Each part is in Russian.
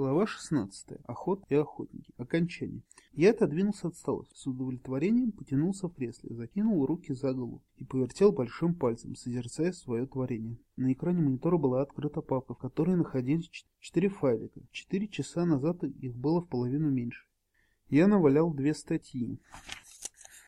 Глава 16. Охот и охотники. Окончание. Я отодвинулся от стола. С удовлетворением потянулся в кресле, закинул руки за голову и повертел большим пальцем, созерцая свое творение. На экране монитора была открыта папка, в которой находились четыре файлика. Четыре часа назад их было в половину меньше. Я навалял две статьи.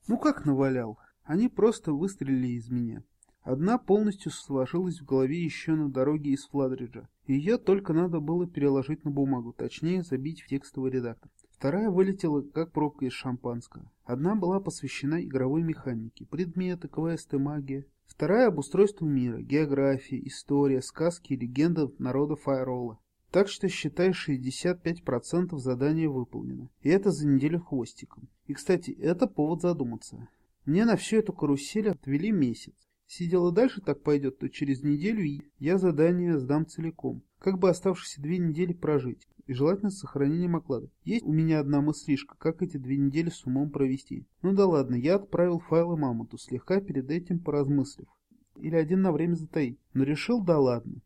Ну как навалял? Они просто выстрелили из меня. Одна полностью сложилась в голове еще на дороге из Фладриджа. Ее только надо было переложить на бумагу, точнее забить в текстовый редактор. Вторая вылетела как пробка из шампанского. Одна была посвящена игровой механике, предметы, квесты, магия. Вторая об устройстве мира, география, история, сказки и легенды народа Файролла. Так что считай 65% задания выполнено. И это за неделю хвостиком. И, кстати, это повод задуматься. Мне на всю эту карусель отвели месяц. Если дело дальше так пойдет, то через неделю я задание сдам целиком. Как бы оставшиеся две недели прожить. И желательно с сохранением оклада. Есть у меня одна мыслишка, как эти две недели с умом провести. Ну да ладно, я отправил файлы Мамонту, слегка перед этим поразмыслив. Или один на время затаить. Но решил, да ладно.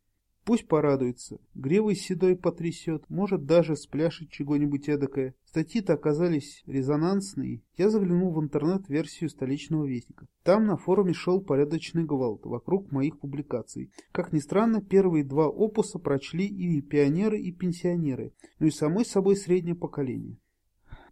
Пусть порадуется, гривой седой потрясет, может даже спляшет чего-нибудь эдакое. Статьи-то оказались резонансные. Я заглянул в интернет-версию столичного вестника. Там на форуме шел порядочный гвалт вокруг моих публикаций. Как ни странно, первые два опуса прочли и пионеры, и пенсионеры, ну и самой собой среднее поколение.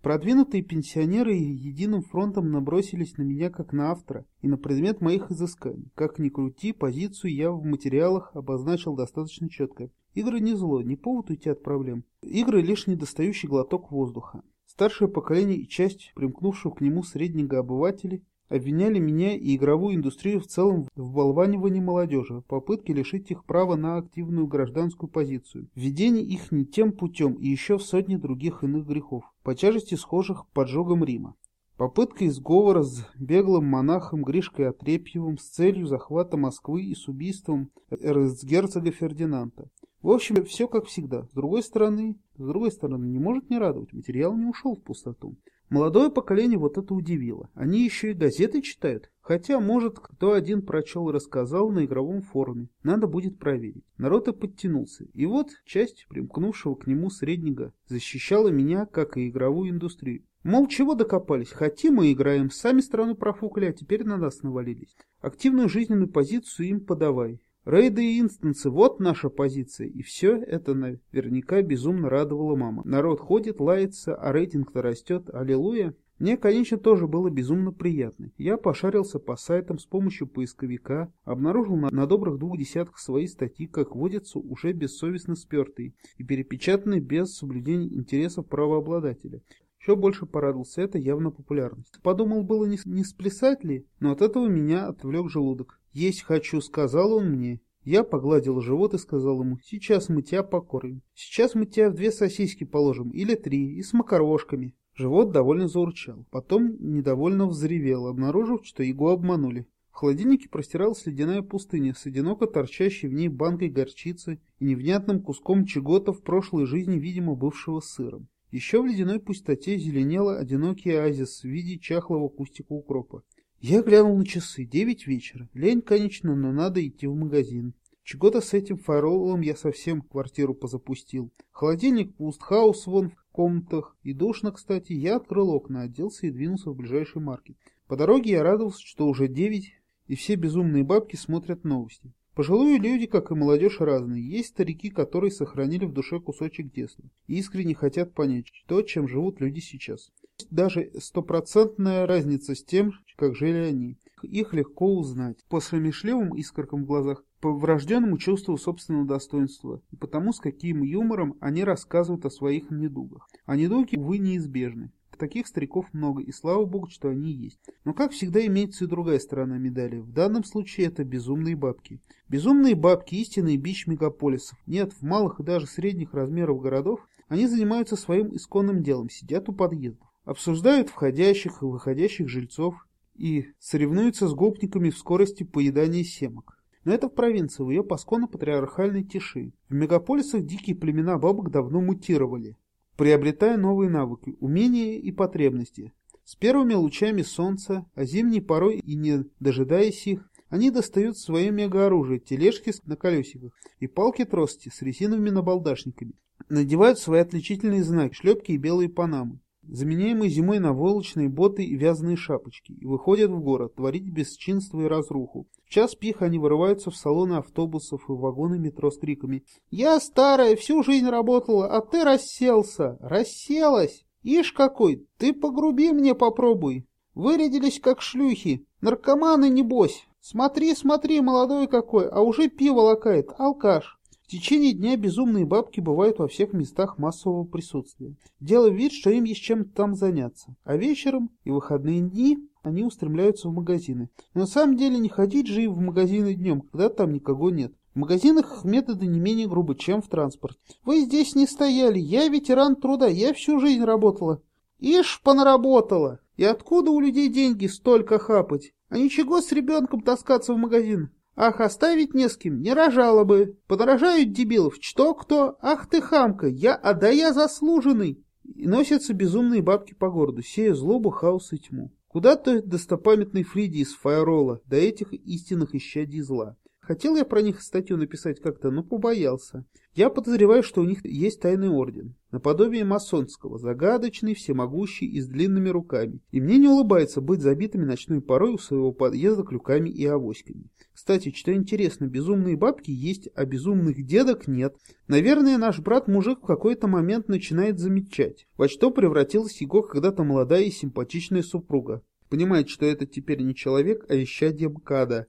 Продвинутые пенсионеры единым фронтом набросились на меня как на автора и на предмет моих изысканий. Как ни крути, позицию я в материалах обозначил достаточно четко. Игры не зло, не повод уйти от проблем. Игры лишь недостающий глоток воздуха. Старшее поколение и часть примкнувших к нему среднего обывателей обвиняли меня и игровую индустрию в целом в болванивании молодежи, попытке лишить их права на активную гражданскую позицию, введение их не тем путем и еще в сотни других иных грехов, по тяжести схожих поджогом Рима. Попытка изговора с беглым монахом Гришкой Отрепьевым с целью захвата Москвы и с убийством эрцгерцога Фердинанда. В общем, все как всегда. С другой стороны, с другой стороны, не может не радовать. Материал не ушел в пустоту. Молодое поколение вот это удивило. Они еще и газеты читают. Хотя, может, кто один прочел и рассказал на игровом форуме. Надо будет проверить. Народ и подтянулся. И вот часть примкнувшего к нему среднего защищала меня, как и игровую индустрию. Мол, чего докопались? Хотим и играем. Сами страну профукали, а теперь на нас навалились. Активную жизненную позицию им подавай. Рейды и инстансы, вот наша позиция. И все это наверняка безумно радовало мама. Народ ходит, лается, а рейтинг-то растет. Аллилуйя. Мне, конечно, тоже было безумно приятно. Я пошарился по сайтам с помощью поисковика, обнаружил на, на добрых двух десятках свои статьи, как водятся, уже бессовестно спертые и перепечатанные без соблюдения интересов правообладателя. Еще больше порадовался это явно популярность. Подумал было, не, не сплясать ли, но от этого меня отвлек желудок. «Есть хочу», — сказал он мне. Я погладил живот и сказал ему, «Сейчас мы тебя покормим. Сейчас мы тебя в две сосиски положим, или три, и с макарошками». Живот довольно заурчал. Потом недовольно взревел, обнаружив, что его обманули. В холодильнике простиралась ледяная пустыня с одиноко торчащей в ней банкой горчицы и невнятным куском чего-то в прошлой жизни, видимо, бывшего сыром. Еще в ледяной пустоте зеленела одинокий оазис в виде чахлого кустика укропа. Я глянул на часы. Девять вечера. Лень, конечно, но надо идти в магазин. Чего-то с этим фаролом я совсем квартиру позапустил. Холодильник пуст, хаос вон в комнатах. И душно, кстати. Я открыл окна, оделся и двинулся в ближайший маркет. По дороге я радовался, что уже девять, и все безумные бабки смотрят новости. Пожилые люди, как и молодежь, разные. Есть старики, которые сохранили в душе кусочек детства и искренне хотят понять, то, чем живут люди сейчас. Даже стопроцентная разница с тем, как жили они. Их легко узнать. По смешливым искоркам в глазах, по врожденному чувству собственного достоинства и потому, с каким юмором они рассказывают о своих недугах. А недуги, увы, неизбежны. Таких стариков много, и слава богу, что они есть. Но, как всегда, имеется и другая сторона медали. В данном случае это безумные бабки. Безумные бабки – истинный бич мегаполисов. Нет, в малых и даже средних размеров городов они занимаются своим исконным делом, сидят у подъездов, обсуждают входящих и выходящих жильцов, и соревнуются с гопниками в скорости поедания семок. Но это в провинции, в ее пасконно-патриархальной тиши. В мегаполисах дикие племена бабок давно мутировали, приобретая новые навыки, умения и потребности. С первыми лучами солнца, а зимней порой и не дожидаясь их, Они достают свое мегаоружие, тележки на колесиках и палки-трости с резиновыми набалдашниками. Надевают свои отличительные знаки, шлепки и белые панамы заменяемые зимой на волочные боты и вязаные шапочки, и выходят в город творить бесчинство и разруху. В час пих они вырываются в салоны автобусов и вагоны метро с криками «Я старая, всю жизнь работала, а ты расселся! Расселась! Ишь какой! Ты погруби мне попробуй! Вырядились как шлюхи! Наркоманы небось! Смотри, смотри, молодой какой, а уже пиво лакает, алкаш!» В течение дня безумные бабки бывают во всех местах массового присутствия, делая вид, что им есть чем там заняться, а вечером и выходные дни они устремляются в магазины. Но на самом деле не ходить же им в магазины днем, когда там никого нет. В магазинах методы не менее грубы, чем в транспорте. Вы здесь не стояли, я ветеран труда, я всю жизнь работала. Ишь, понаработала. И откуда у людей деньги столько хапать? А ничего с ребенком таскаться в магазин? Ах, оставить не с кем, не рожала бы. Подорожают дебилов, что кто? Ах ты хамка, я, а да я заслуженный. И носятся безумные бабки по городу, сея злобу, хаос и тьму. Куда-то достопамятный Фриди из Фаерола, до этих истинных исчадий зла. Хотел я про них статью написать как-то, но побоялся. Я подозреваю, что у них есть тайный орден, наподобие масонского, загадочный, всемогущий и с длинными руками. И мне не улыбается быть забитыми ночной порой у своего подъезда клюками и авоськами. Кстати, что интересно, безумные бабки есть, а безумных дедок нет. Наверное, наш брат-мужик в какой-то момент начинает замечать, во что превратилась его когда-то молодая и симпатичная супруга понимает, что это теперь не человек, а исчадье МКАДа,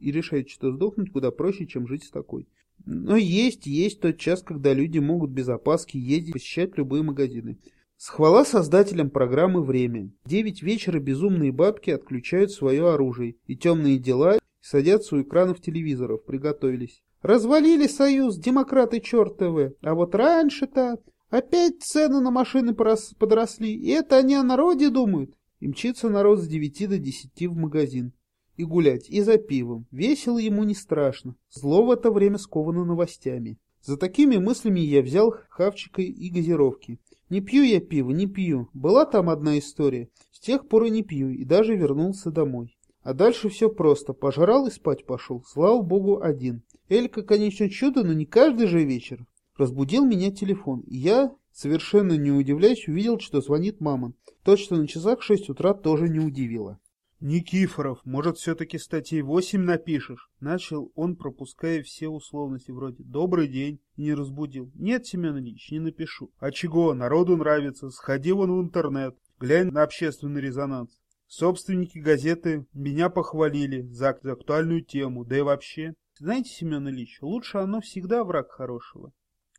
и решает, что сдохнуть куда проще, чем жить с такой. Но есть, есть тот час, когда люди могут без опаски ездить, посещать любые магазины. Схвала создателям программы «Время». Девять вечера безумные бабки отключают свое оружие и темные дела садятся у экранов телевизоров, приготовились. Развалили союз, демократы чертовы, а вот раньше-то опять цены на машины подросли, и это они о народе думают. И мчится народ с девяти до десяти в магазин. И гулять, и за пивом. Весело ему не страшно. Зло в это время сковано новостями. За такими мыслями я взял хавчика и газировки. Не пью я пиво, не пью. Была там одна история. С тех пор и не пью, и даже вернулся домой. А дальше все просто. Пожрал и спать пошел. Слава богу, один. Элька, конечно, чудо, но не каждый же вечер. Разбудил меня телефон, и я, совершенно не удивляясь, увидел, что звонит мама. То, что на часах шесть утра, тоже не удивило. «Никифоров, может, все-таки статей восемь напишешь?» Начал он, пропуская все условности вроде «Добрый день» не разбудил. «Нет, Семен Ильич, не напишу». «А чего? Народу нравится. Сходи вон в интернет. Глянь на общественный резонанс. Собственники газеты меня похвалили за актуальную тему, да и вообще. Знаете, Семен Ильич, лучше оно всегда враг хорошего.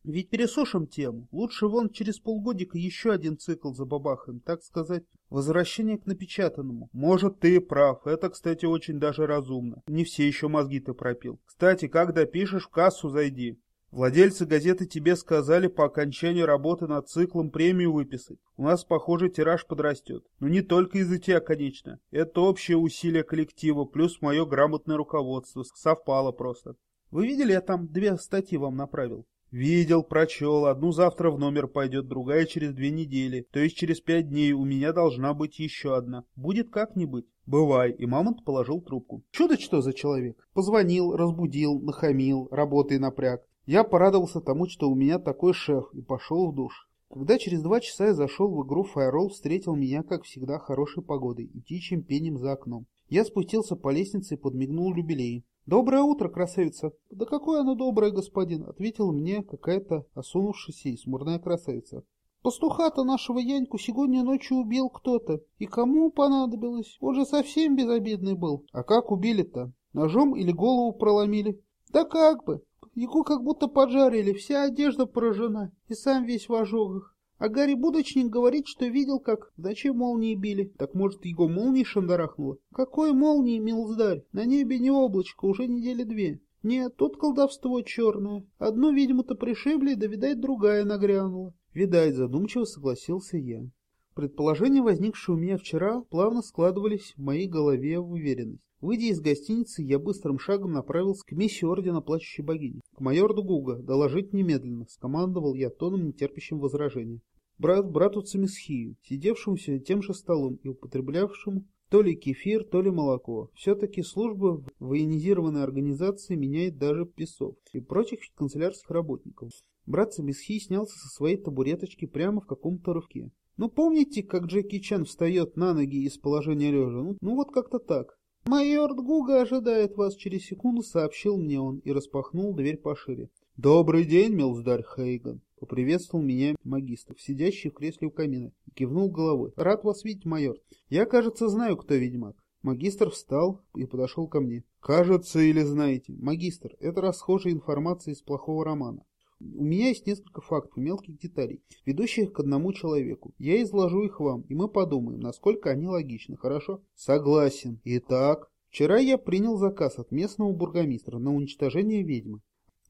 Ведь пересушим тему. Лучше вон через полгодика еще один цикл забабахаем, так сказать, возвращение к напечатанному. Может, ты прав. Это, кстати, очень даже разумно. Не все еще мозги-то пропил. Кстати, когда пишешь, в кассу зайди. Владельцы газеты тебе сказали по окончанию работы над циклом премию выписать. У нас, похоже, тираж подрастет. Но не только из-за тебя, конечно. Это общее усилие коллектива, плюс мое грамотное руководство. Совпало просто. Вы видели, я там две статьи вам направил? Видел, прочел, одну завтра в номер пойдет, другая через две недели, то есть через пять дней у меня должна быть еще одна. Будет как-нибудь. Бывай. И Мамонт положил трубку. Чудо что за человек. Позвонил, разбудил, нахамил, работай напряг. Я порадовался тому, что у меня такой шеф, и пошел в душ. Когда через два часа я зашел в игру Файрол, встретил меня, как всегда, хорошей погодой и птичьим пением за окном. Я спустился по лестнице и подмигнул юбилею. «Доброе утро, красавица!» «Да какое оно доброе, господин!» — ответила мне какая-то осунувшаяся и смурная красавица. «Пастуха-то нашего Яньку сегодня ночью убил кто-то. И кому понадобилось? Он же совсем безобидный был. А как убили-то? Ножом или голову проломили?» «Да как бы! Его как будто поджарили, вся одежда поражена, и сам весь в ожогах. А Гарри Будочник говорит, что видел, как ночи молнии били. Так может, его молнией шандарахнуло? Какой молнии, милздарь? На небе не облачко, уже недели две. Нет, тут колдовство черное. Одну, видимо-то, пришибли, да, видать, другая нагрянула. Видать, задумчиво согласился я. Предположения, возникшие у меня вчера, плавно складывались в моей голове в уверенность. Выйдя из гостиницы, я быстрым шагом направился к миссии Ордена Плачущей Богини. К майору Гуга, доложить немедленно, скомандовал я тоном, нетерпящим возражения. Брат брату Цемисхию, сидевшему все тем же столом и употреблявшему То ли кефир, то ли молоко. Все-таки служба в военизированной организации меняет даже песов и прочих канцелярских работников. Брат Самисхи снялся со своей табуреточки прямо в каком-то рывке. Ну помните, как Джеки Чан встает на ноги из положения лежа? Ну, ну вот как-то так. «Майор Дгуга ожидает вас через секунду», — сообщил мне он и распахнул дверь пошире. «Добрый день, Милздарь Хейган», — поприветствовал меня магистр, сидящий в кресле у камина, и кивнул головой. «Рад вас видеть, майор. Я, кажется, знаю, кто ведьмак». Магистр встал и подошел ко мне. «Кажется или знаете? Магистр, это расхожая информация из плохого романа. У меня есть несколько фактов мелких деталей, ведущих к одному человеку. Я изложу их вам, и мы подумаем, насколько они логичны, хорошо? Согласен. Итак, вчера я принял заказ от местного бургомистра на уничтожение ведьмы,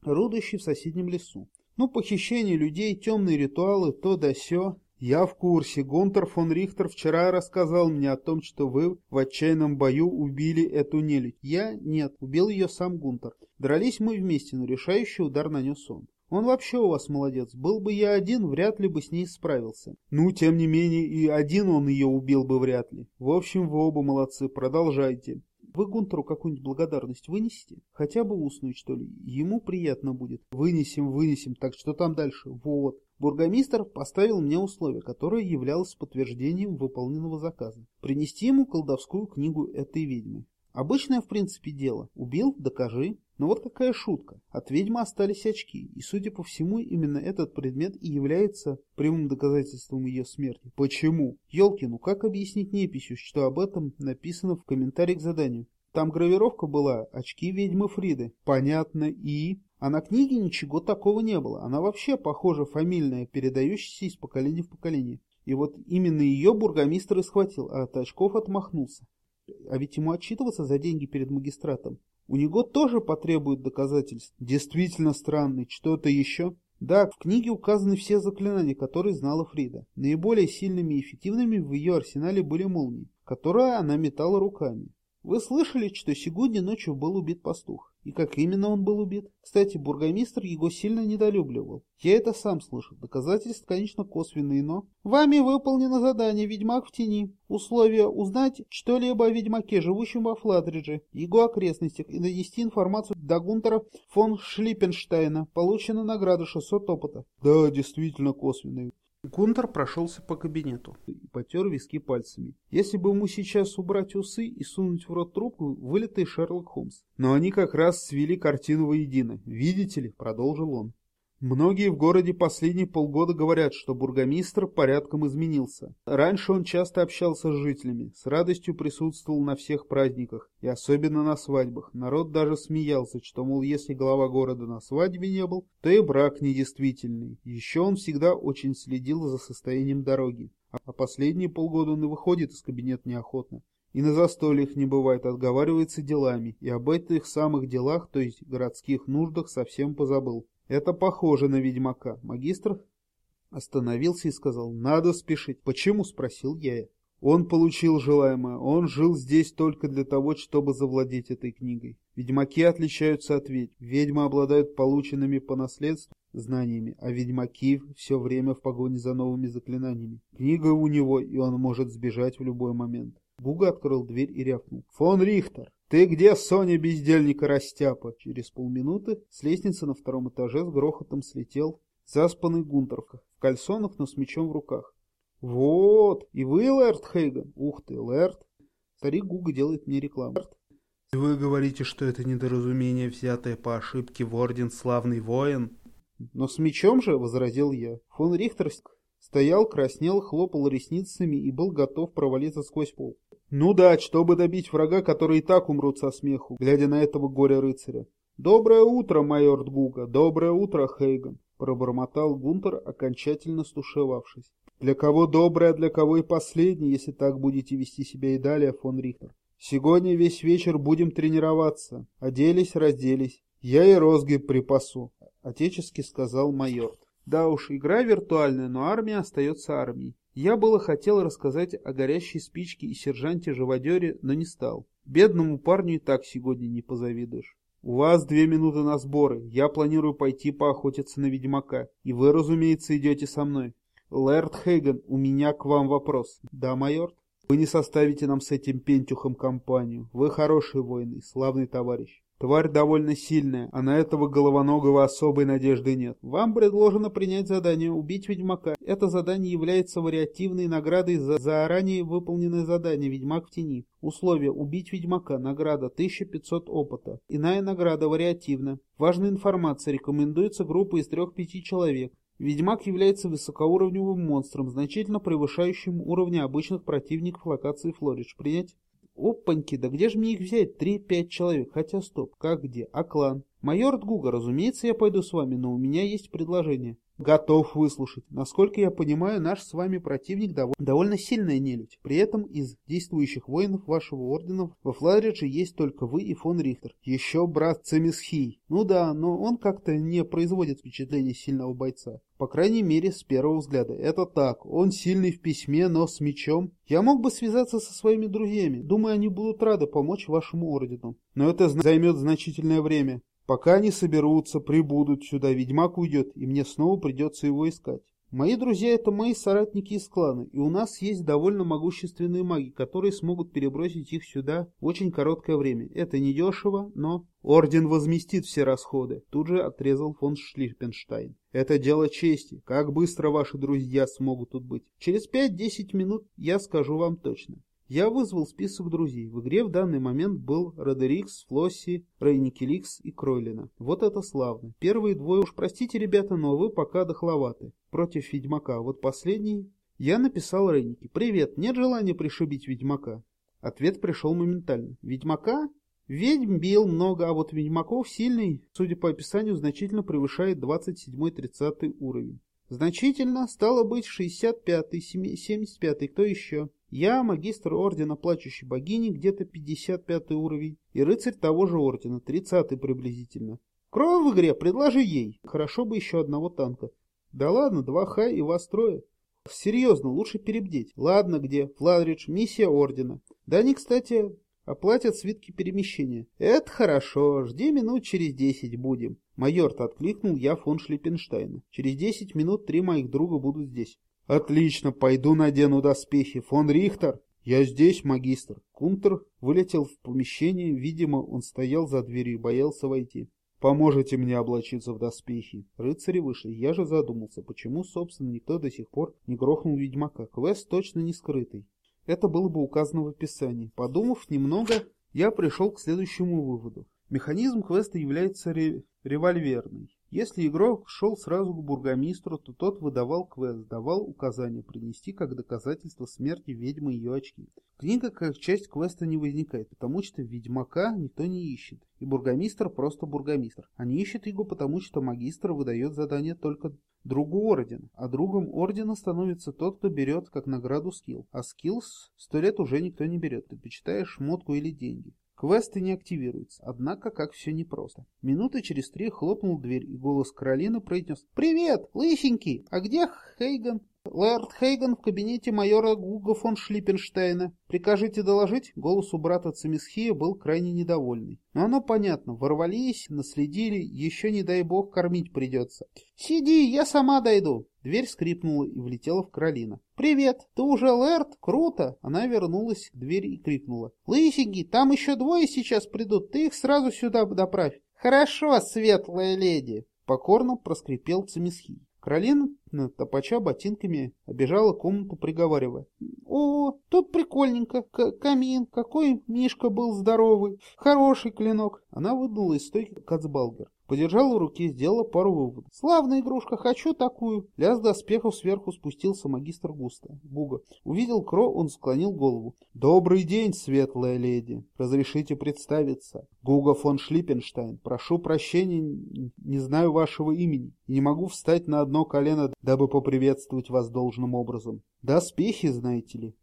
рудущей в соседнем лесу. Ну, похищение людей, темные ритуалы, то да сё. Я в курсе. Гунтер фон Рихтер вчера рассказал мне о том, что вы в отчаянном бою убили эту нелюдь. Я? Нет. Убил ее сам Гунтер. Дрались мы вместе, но решающий удар нанес он. Он вообще у вас молодец. Был бы я один, вряд ли бы с ней справился. Ну, тем не менее, и один он ее убил бы вряд ли. В общем, вы оба молодцы. Продолжайте. Вы Гунтеру какую-нибудь благодарность вынесете? Хотя бы устную, что ли? Ему приятно будет. Вынесем, вынесем. Так что там дальше? Вот. Бургомистр поставил мне условие, которое являлось подтверждением выполненного заказа. Принести ему колдовскую книгу этой ведьмы. Обычное, в принципе, дело. Убил – докажи. Но вот какая шутка. От ведьмы остались очки, и, судя по всему, именно этот предмет и является прямым доказательством ее смерти. Почему? Ёлки, ну как объяснить неписью, что об этом написано в комментарии к заданию? Там гравировка была «Очки ведьмы Фриды». Понятно, и... А на книге ничего такого не было. Она вообще, похоже, фамильная, передающаяся из поколения в поколение. И вот именно ее бургомистр и схватил, а от очков отмахнулся. А ведь ему отчитываться за деньги перед магистратом. У него тоже потребуют доказательств. Действительно странный. Что-то еще? Да, в книге указаны все заклинания, которые знала Фрида. Наиболее сильными и эффективными в ее арсенале были молнии, которые она метала руками. Вы слышали, что сегодня ночью был убит пастух? И как именно он был убит? Кстати, бургомистр его сильно недолюбливал. Я это сам слышал. Доказательства, конечно, косвенные, но... Вами выполнено задание «Ведьмак в тени». Условие узнать что-либо о ведьмаке, живущем во Фладридже, его окрестностях, и донести информацию до Гунтера фон Шлиппенштейна. Получена награда 600 опыта. Да, действительно косвенные. Гунтер прошелся по кабинету и потер виски пальцами. Если бы ему сейчас убрать усы и сунуть в рот трубку, вылитый Шерлок Холмс. Но они как раз свели картину воедино. Видите ли, продолжил он. Многие в городе последние полгода говорят, что бургомистр порядком изменился. Раньше он часто общался с жителями, с радостью присутствовал на всех праздниках, и особенно на свадьбах. Народ даже смеялся, что, мол, если глава города на свадьбе не был, то и брак недействительный. Еще он всегда очень следил за состоянием дороги. А последние полгода он и выходит из кабинета неохотно. И на застольях не бывает, отговаривается делами, и об этих самых делах, то есть городских нуждах, совсем позабыл. Это похоже на ведьмака. Магистр остановился и сказал, надо спешить. Почему, спросил я. Он получил желаемое. Он жил здесь только для того, чтобы завладеть этой книгой. Ведьмаки отличаются от ведьм. Ведьмы обладают полученными по наследству знаниями, а ведьмаки все время в погоне за новыми заклинаниями. Книга у него, и он может сбежать в любой момент. Гуга открыл дверь и рявкнул. «Фон Рихтер, ты где, Соня, бездельника растяпа?» Через полминуты с лестницы на втором этаже с грохотом слетел заспанный Гунтерка в кальсонах, но с мечом в руках. «Вот, и вы, Лэрд Хейган?» «Ух ты, Лэрд!» Старик Гуга делает мне рекламу. «Вы говорите, что это недоразумение, взятое по ошибке в орден славный воин?» «Но с мечом же», — возразил я. Фон Рихтер стоял, краснел, хлопал ресницами и был готов провалиться сквозь пол. Ну да, чтобы добить врага, который и так умрут со смеху, глядя на этого горя-рыцаря. «Доброе утро, майор Дгуга, доброе утро, Хейган», — пробормотал Гунтер, окончательно стушевавшись. «Для кого доброе, для кого и последнее, если так будете вести себя и далее, фон Рихтер. Сегодня весь вечер будем тренироваться. Оделись, разделись. Я и розги припасу», — отечески сказал майор. «Да уж, игра виртуальная, но армия остается армией. Я было хотел рассказать о горящей спичке и сержанте-живодере, но не стал. Бедному парню и так сегодня не позавидуешь. У вас две минуты на сборы. Я планирую пойти поохотиться на ведьмака. И вы, разумеется, идете со мной. Лэрд Хейган, у меня к вам вопрос. Да, майор? Вы не составите нам с этим пентюхом компанию. Вы хороший воин и славный товарищ. Тварь довольно сильная, а на этого головоногого особой надежды нет. Вам предложено принять задание «Убить ведьмака». Это задание является вариативной наградой за, за ранее выполненное задание «Ведьмак в тени». Условие «Убить ведьмака». Награда 1500 опыта. Иная награда вариативна. Важная информация. Рекомендуется группа из 3-5 человек. Ведьмак является высокоуровневым монстром, значительно превышающим уровни обычных противников локации Флоридж. Принять? Опаньки, да где же мне их взять? Три-пять человек. Хотя стоп, как где? А клан? Майор Дгуга, разумеется, я пойду с вами, но у меня есть предложение. Готов выслушать. Насколько я понимаю, наш с вами противник дов довольно сильная нелюдь. При этом из действующих воинов вашего ордена во Фларидже есть только вы и фон Рихтер. Еще брат Цемисхий. Ну да, но он как-то не производит впечатления сильного бойца. По крайней мере, с первого взгляда. Это так. Он сильный в письме, но с мечом. Я мог бы связаться со своими друзьями. Думаю, они будут рады помочь вашему ордену. Но это займет значительное время. Пока они соберутся, прибудут сюда, ведьмак уйдет, и мне снова придется его искать. Мои друзья — это мои соратники из клана, и у нас есть довольно могущественные маги, которые смогут перебросить их сюда в очень короткое время. Это недешево, но... Орден возместит все расходы, тут же отрезал фон Шлиппенштайн. Это дело чести. Как быстро ваши друзья смогут тут быть? Через 5-10 минут я скажу вам точно. Я вызвал список друзей. В игре в данный момент был Родерикс, Флосси, Рейникеликс и Кройлина. Вот это славно. Первые двое уж простите, ребята, но вы пока дохловаты. Против Ведьмака. Вот последний... Я написал Рейнике. «Привет, нет желания пришибить Ведьмака?» Ответ пришел моментально. «Ведьмака?» Ведьм бил много, а вот Ведьмаков сильный, судя по описанию, значительно превышает 27-30 уровень. Значительно, стало быть, 65-й, 75-й, кто еще? Я магистр ордена плачущей богини, где-то 55 уровень, и рыцарь того же ордена, 30 приблизительно. Кровь в игре, предложи ей. Хорошо бы еще одного танка. Да ладно, два хай и вас трое. Серьезно, лучше перебдеть. Ладно, где? Фладридж, миссия ордена. Да они, кстати, оплатят свитки перемещения. Это хорошо, жди минут через десять будем. Майор-то откликнул я фон Шлиппенштейна. Через десять минут три моих друга будут здесь. Отлично, пойду надену доспехи. Фон Рихтер? Я здесь, магистр. Кунтер вылетел в помещение, видимо, он стоял за дверью и боялся войти. Поможете мне облачиться в доспехи. Рыцари вышли. Я же задумался, почему, собственно, никто до сих пор не грохнул ведьмака. Квест точно не скрытый. Это было бы указано в описании. Подумав немного, я пришел к следующему выводу. Механизм квеста является ре револьверный. Если игрок шел сразу к бургомистру, то тот выдавал квест, давал указание принести как доказательство смерти ведьмы ее очки. Книга как часть квеста не возникает, потому что ведьмака никто не ищет, и бургомистр просто бургомистр. Они ищут его, потому что магистр выдает задание только другу ордена, а другом ордена становится тот, кто берет как награду скилл, а скилл сто лет уже никто не берет, ты предпочитаешь шмотку или деньги. Квесты не активируются, однако как все непросто. Минуты через три хлопнул дверь, и голос Каролины произнес «Привет, лысенький, а где Хейган?» «Лэрд Хейган в кабинете майора Гуга фон Шлиппенштейна. Прикажите доложить?» Голос у брата Цемисхия был крайне недовольный. Но оно понятно. Ворвались, наследили, еще не дай бог кормить придется. «Сиди, я сама дойду». Дверь скрипнула и влетела в Каролина. «Привет! Ты уже Лэрд? Круто!» Она вернулась к двери и крикнула. «Лысенький, там еще двое сейчас придут, ты их сразу сюда доправь». «Хорошо, светлая леди!» Покорно проскрипел Цемисхий. Каролина, топача ботинками, обежала комнату, приговаривая. «О, тут прикольненько, К камин, какой Мишка был здоровый, хороший клинок!» Она выдала из стойки Кацбалгер. Подержала в руке, сделала пару выводов. «Славная игрушка, хочу такую!» Ляз доспехов сверху спустился магистр Густа. Буга. Увидел Кро, он склонил голову. «Добрый день, светлая леди! Разрешите представиться. Гуга фон Шлиппенштайн. Прошу прощения, не знаю вашего имени. И не могу встать на одно колено, дабы поприветствовать вас должным образом. Доспехи, знаете ли».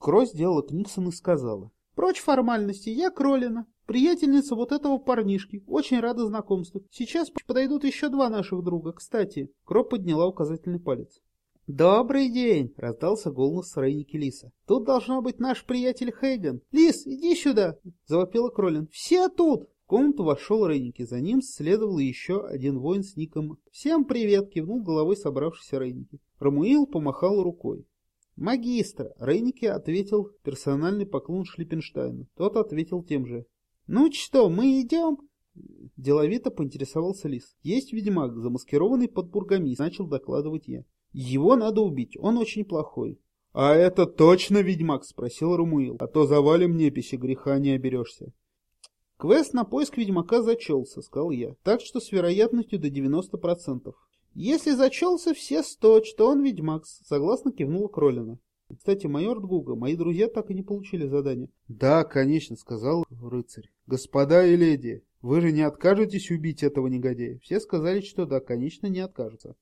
Кро сделала Книксон и сказала. «Прочь формальности, я Кролина. Приятельница вот этого парнишки. Очень рада знакомству. Сейчас подойдут еще два наших друга. Кстати, Кроп подняла указательный палец. «Добрый день!» — раздался голос Рейники Лиса. «Тут должно быть наш приятель Хейган. Лис, иди сюда!» — завопила Кролин. «Все тут!» В комнату вошел Рейники. За ним следовал еще один воин с ником. «Всем привет!» — кивнул головой собравшийся Рейники. Рамуил помахал рукой. Магистр! Рейнике ответил персональный поклон Шлиппенштейну. Тот ответил тем же. Ну что, мы идем? Деловито поинтересовался Лис. Есть ведьмак, замаскированный под бургомист, начал докладывать я. Его надо убить, он очень плохой. «А это точно ведьмак?» — спросил Румуил. «А то завалим неписи, греха не оберешься». «Квест на поиск ведьмака зачелся», — сказал я. «Так что с вероятностью до 90%. Если зачелся все сто, что он ведьмак», — согласно кивнула Кролина. «Кстати, майор Дгуга, мои друзья так и не получили задание». «Да, конечно», — сказал рыцарь. «Господа и леди, вы же не откажетесь убить этого негодяя?» Все сказали, что да, конечно, не откажутся.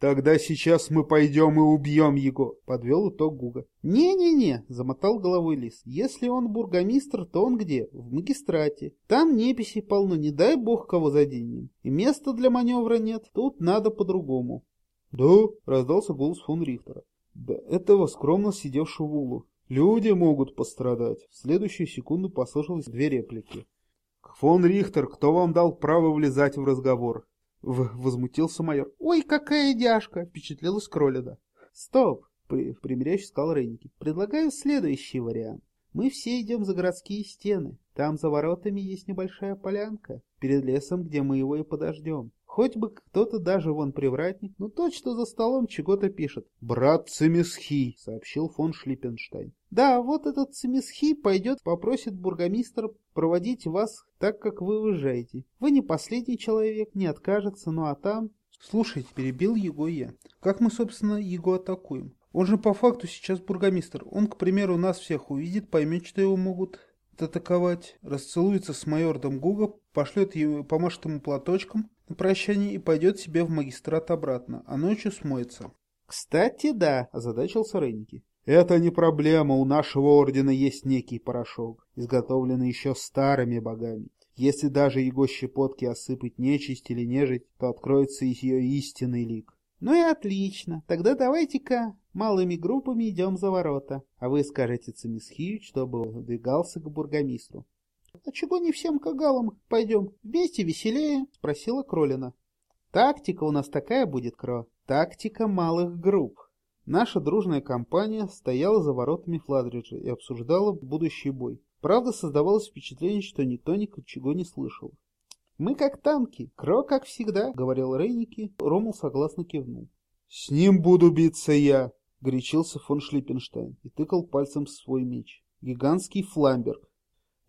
«Тогда сейчас мы пойдем и убьем его», — подвел итог Гуга. «Не-не-не», — замотал головой лис. «Если он бургомистр, то он где? В магистрате. Там неписей полно, не дай бог кого заденем. И места для маневра нет, тут надо по-другому». «Да», — раздался голос фон Рихтера. «Да этого скромно сидевшего в углу. Люди могут пострадать». В следующую секунду послышалось две реплики. «Фон Рихтер, кто вам дал право влезать в разговор?» В возмутился майор. «Ой, какая дяшка!» — впечатлилась Кролида. «Стоп!» — при примиряюще сказал Рейники. «Предлагаю следующий вариант. Мы все идем за городские стены. Там за воротами есть небольшая полянка, перед лесом, где мы его и подождем. Хоть бы кто-то даже вон привратник, но тот, что за столом чего-то пишет. «Брат Цемисхи», — сообщил фон Шлиппенштейн. «Да, вот этот Цемисхи пойдет, попросит бургомистра проводить вас так, как вы уезжаете. Вы не последний человек, не откажется, ну а там...» «Слушайте», — перебил его я. «Как мы, собственно, его атакуем? Он же по факту сейчас бургомистр. Он, к примеру, нас всех увидит, поймет, что его могут атаковать, расцелуется с майордом Гуга, пошлет ему, помашет ему платочком на прощание и пойдет себе в магистрат обратно, а ночью смоется. «Кстати, да», — озадачился Рейники. «Это не проблема, у нашего ордена есть некий порошок, изготовленный еще старыми богами. Если даже его щепотки осыпать нечисть или нежить, то откроется ее истинный лик. Ну и отлично. Тогда давайте-ка малыми группами идем за ворота. А вы скажете Цемисхию, чтобы выдвигался к бургомистру. — А чего не всем кагалам пойдем? Вместе веселее? — спросила Кролина. — Тактика у нас такая будет, Кро. Тактика малых групп. Наша дружная компания стояла за воротами Фладриджа и обсуждала будущий бой. Правда, создавалось впечатление, что никто ничего не слышал. «Мы как танки, Кро как всегда», — говорил Рейники. Ромул согласно кивнул. «С ним буду биться я», — горячился фон Шлиппенштейн и тыкал пальцем в свой меч. Гигантский фламберг.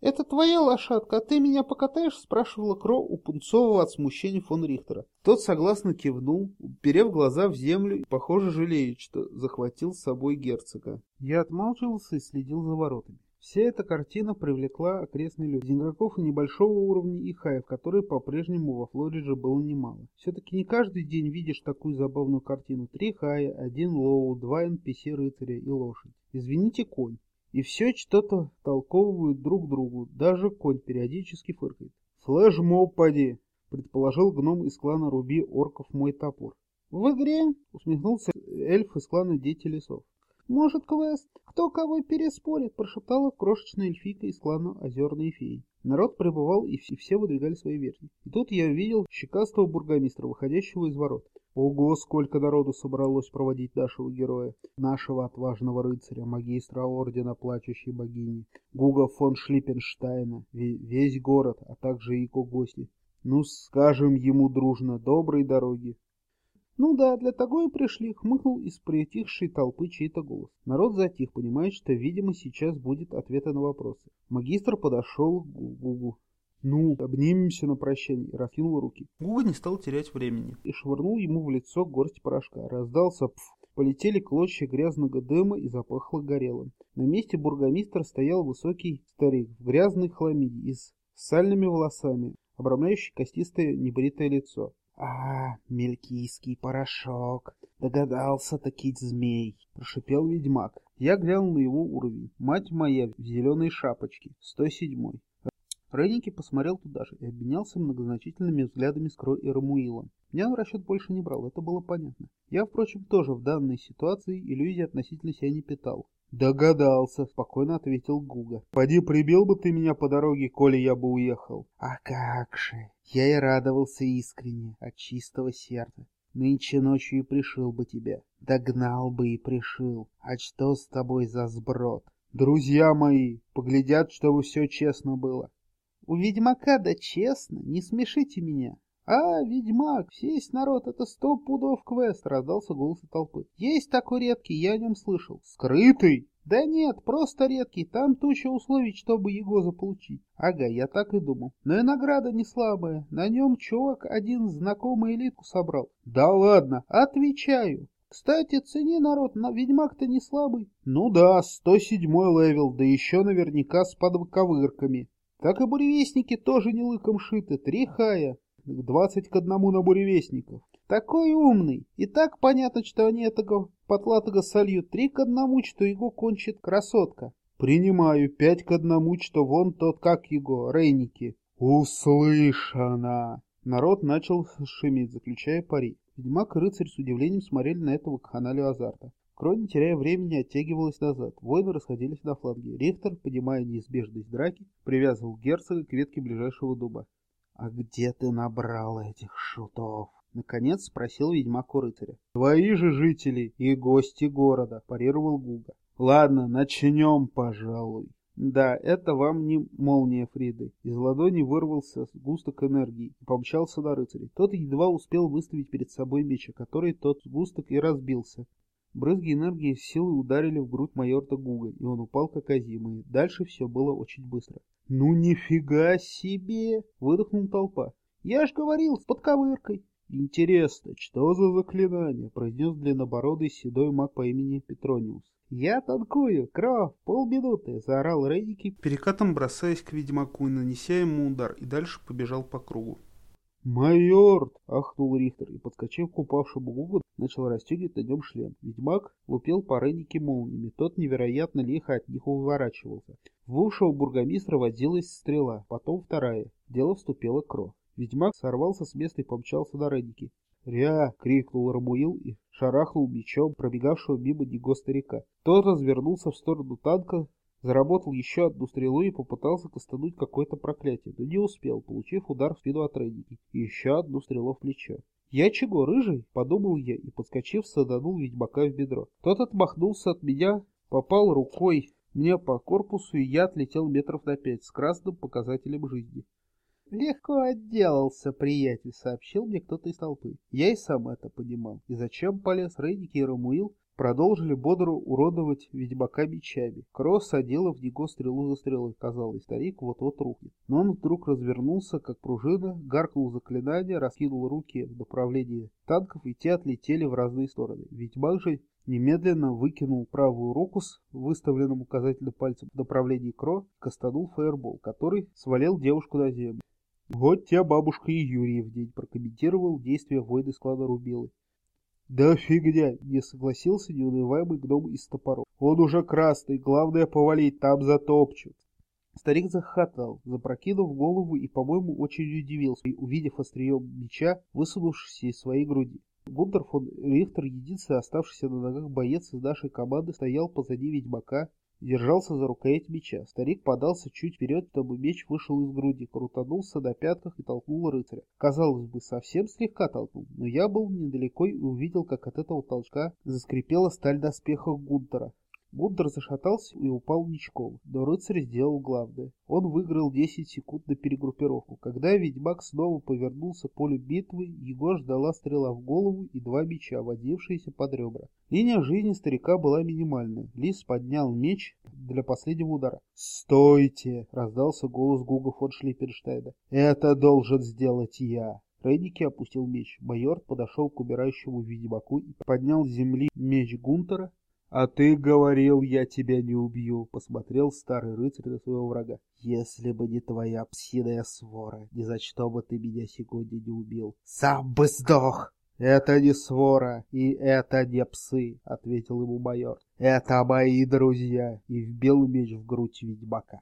«Это твоя лошадка, а ты меня покатаешь?» — спрашивала Кро у Пунцового от смущения фон Рихтера. Тот согласно кивнул, уперев глаза в землю и, похоже, жалея, что захватил с собой герцога. Я отмалчивался и следил за воротами. Вся эта картина привлекла окрестный люд, игроков небольшого уровня и хаев, которых по-прежнему во Флориде было немало. Все-таки не каждый день видишь такую забавную картину. Три хая, один лоу, два NPC рыцаря и лошадь. Извините, конь. И все что-то толковывают друг другу, даже конь периодически фыркает. «Флэш-моб поди!» — предположил гном из клана Руби Орков мой топор. «В игре?» — усмехнулся эльф из клана Дети Лесов. «Может, квест? Кто кого переспорит?» – прошептала крошечная эльфийка из клана Озерные феи. Народ пребывал, и все выдвигали свои версии. И тут я увидел щекастого бургомистра, выходящего из ворот. Ого, сколько народу собралось проводить нашего героя, нашего отважного рыцаря, магистра ордена плачущей богини, Гуга фон Шлиппенштейна, весь город, а также его гости. Ну, скажем ему дружно, доброй дороги. «Ну да, для того и пришли», — хмыкнул из притихшей толпы чей-то голос. Народ затих, понимает, что, видимо, сейчас будет ответы на вопросы. Магистр подошел к Гугу. «Ну, обнимемся на прощание», и раскинул руки. Гуга не стал терять времени и швырнул ему в лицо горсть порошка. Раздался пф. Полетели клочья грязного дыма и запахло горелым. На месте бургомистра стоял высокий старик в грязной хламиде и с сальными волосами, обрамляющий костистое небритое лицо. «А, мелькийский порошок! Догадался таки змей!» — прошипел ведьмак. Я глянул на его уровень. Мать моя в зеленой шапочке, 107-й. Рейники посмотрел туда же и обменялся многозначительными взглядами с Кро и Рамуилом. Меня на расчет больше не брал, это было понятно. Я, впрочем, тоже в данной ситуации иллюзий относительно себя не питал. «Догадался», — спокойно ответил Гуга. «Поди прибил бы ты меня по дороге, коли я бы уехал». «А как же! Я и радовался искренне, от чистого сердца. Нынче ночью и пришил бы тебя. Догнал бы и пришил. А что с тобой за сброд? Друзья мои, поглядят, чтобы все честно было. У ведьмака да честно, не смешите меня. А, ведьмак, весь народ, это сто пудов квест, раздался голос толпы. Есть такой редкий, я о нем слышал. Скрытый? Да нет, просто редкий, там туча условий, чтобы его заполучить. Ага, я так и думал. Но и награда не слабая, на нем чувак один знакомый элитку собрал. Да ладно, отвечаю. Кстати, цени народ, на ведьмак-то не слабый. Ну да, 107 левел, да еще наверняка с подковырками. Так и буревестники тоже не лыком шиты, три хая. Двадцать к одному на буревестников. Такой умный. И так понятно, что они этого потлатого сольют. Три к одному, что его кончит красотка. Принимаю. Пять к одному, что вон тот, как его, Рейники. Услышана. Народ начал шуметь, заключая пари. Ведьмак и рыцарь с удивлением смотрели на этого каналю азарта. Кровь, не теряя времени, оттягивалась назад. Воины расходились на фланге. Рихтер, понимая неизбежность драки, привязывал герцога к ветке ближайшего дуба. — А где ты набрал этих шутов? — наконец спросил ведьмак у рыцаря. — Твои же жители и гости города, — парировал Гуга. — Ладно, начнем, пожалуй. Да, это вам не молния Фриды. Из ладони вырвался сгусток энергии и помчался на рыцаря. Тот едва успел выставить перед собой меч, который тот сгусток и разбился. Брызги энергии с силой ударили в грудь майорта Гуга, и он упал как озимый. Дальше все было очень быстро. «Ну нифига себе!» — выдохнул толпа. «Я ж говорил, с подковыркой!» «Интересно, что за заклинание?» — произнес длиннобородый седой маг по имени Петрониус. «Я танкую! Кров! Полминуты!» — заорал Рейники, перекатом бросаясь к ведьмаку и нанеся ему удар, и дальше побежал по кругу. «Майор!» — ахнул Рихтер и, подскочив к упавшему Гугу, начал расстегивать на нем шлем. Ведьмак лупил по Рейнике молниями, тот невероятно лихо от них уворачивался. В уши у бургомистра водилась стрела, потом вторая. Дело вступило кровь. Ведьмак сорвался с места и помчался на Рейнике. «Ря!» — крикнул Рамуил и шарахнул мечом пробегавшего мимо него старика. Тот развернулся в сторону танка, Заработал еще одну стрелу и попытался кастануть какое-то проклятие, но не успел, получив удар в спину от Рейники и еще одну стрелу в плечо. «Я чего, рыжий?» — подумал я и, подскочив, саданул ведьмака в бедро. Тот отмахнулся от меня, попал рукой мне по корпусу, и я отлетел метров на пять с красным показателем жизни. «Легко отделался, приятель», — сообщил мне кто-то из толпы. Я и сам это понимал. И зачем полез Рейники и Рамуил Продолжили бодро уродовать ведьмака мечами. Кросс садила в него стрелу за стрелой. Казалось, старик вот-вот рухнет. Но он вдруг развернулся, как пружина, гаркнул заклинание, раскинул руки в направлении танков, и те отлетели в разные стороны. Ведьмак же немедленно выкинул правую руку с выставленным указательным пальцем в направлении Кро, кастанул фаербол, который свалил девушку на землю. Вот те бабушка и Юрий в день прокомментировал действия воина склада Рубилы. Да фигня, не согласился неунываемый гном из топоров. Он уже красный, главное повалить, там затопчут. Старик захохотал, запрокинув голову и, по-моему, очень удивился, увидев острие меча, высунувшись из своей груди. Гунтер фон Рихтер, единственный оставшийся на ногах боец из нашей команды, стоял позади ведьмака держался за рукоять меча. Старик подался чуть вперед, чтобы меч вышел из груди, крутанулся на пятках и толкнул рыцаря. Казалось бы, совсем слегка толкнул, но я был недалеко и увидел, как от этого толчка заскрипела сталь доспехов Гунтера. Гундер зашатался и упал ничком, но рыцарь сделал главное. Он выиграл 10 секунд на перегруппировку. Когда ведьмак снова повернулся к полю битвы, его ждала стрела в голову и два меча, водившиеся под ребра. Линия жизни старика была минимальная. Лис поднял меч для последнего удара. «Стойте!» — раздался голос Гуга фон Шлиппенштейна. «Это должен сделать я!» Рейники опустил меч. Майор подошел к умирающему ведьмаку и поднял с земли меч Гунтера «А ты говорил, я тебя не убью», — посмотрел старый рыцарь на своего врага. «Если бы не твоя псиная свора, ни за что бы ты меня сегодня не убил. Сам бы сдох!» «Это не свора, и это не псы», — ответил ему майор. «Это мои друзья», — и вбил меч в грудь ведьмака.